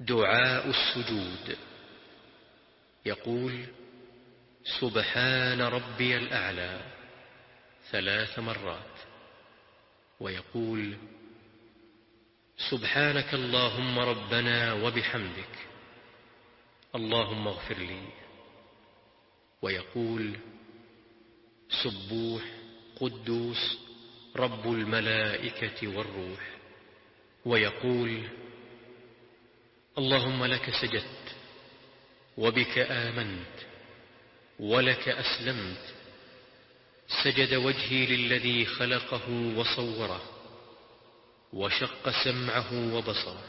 دعاء السجود. يقول سبحان ربي الأعلى ثلاث مرات. ويقول سبحانك اللهم ربنا وبحمدك اللهم اغفر لي. ويقول سبوح قدوس رب الملائكة والروح. ويقول اللهم لك سجدت وبك آمنت ولك أسلمت. سجد وجهي للذي خلقه وصوره وشق سمعه وبصره.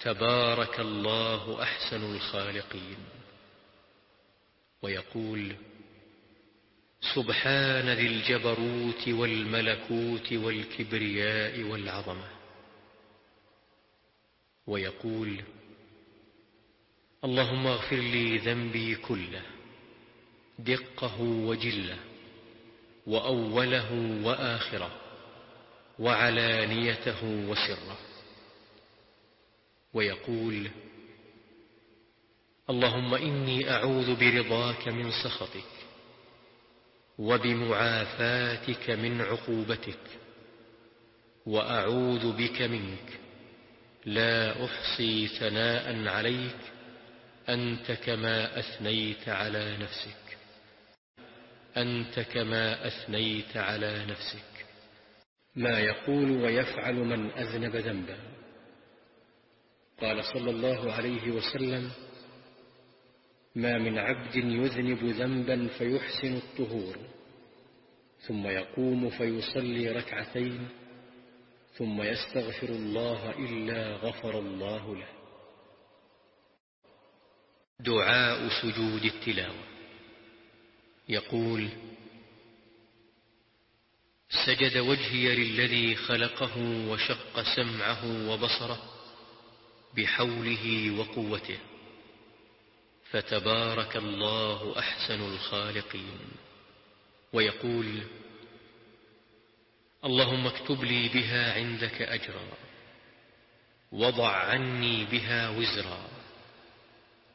تبارك الله أحسن الخالقين. ويقول سبحان ذي الجبروت والملكوت والكبرياء والعظمة. ويقول اللهم اغفر لي ذنبي كله دقه وجله وأوله وآخره وعلانيته وسره. ويقول اللهم إني أعوذ برضاك من سخطك وبمعافاتك من عقوبتك وأعوذ بك منك. لا أحصي ثناء عليك أنت كما أثنيت على نفسك. أنت كما أثنيت على نفسك. ما يقول ويفعل من أذنب ذنبا. قال صلى الله عليه وسلم ما من عبد يذنب ذنبا فيحسن الطهور ثم يقوم فيصلي ركعتين ثم يستغفر الله إلا غفر الله له. دعاء سجود التلاوة. يقول سجد وجهي للذي خلقه وشق سمعه وبصره بحوله وقوته. فتبارك الله أحسن الخالقين. ويقول اللهم اكتب لي بها عندك أجرا. وضع عني بها وزرا.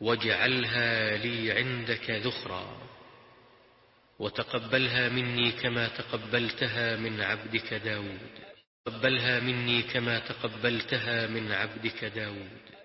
واجعلها لي عندك ذخرا. وتقبلها مني كما تقبلتها من عبدك داود. تقبلها مني كما تقبلتها من عبدك داود.